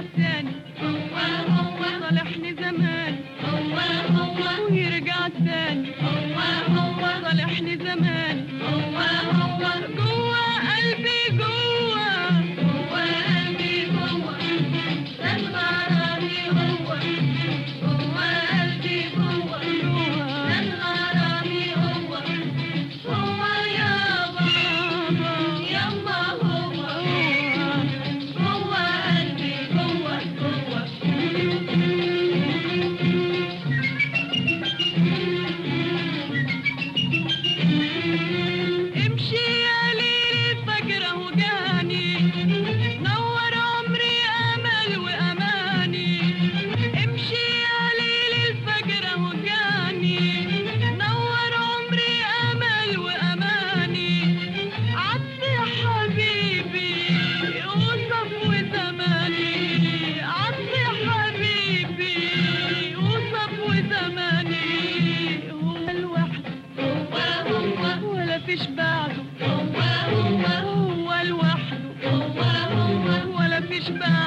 الثاني هو هو صالحني زمان. هو هو ويرجع الثاني هو هو صالحني زمان. هو هو much.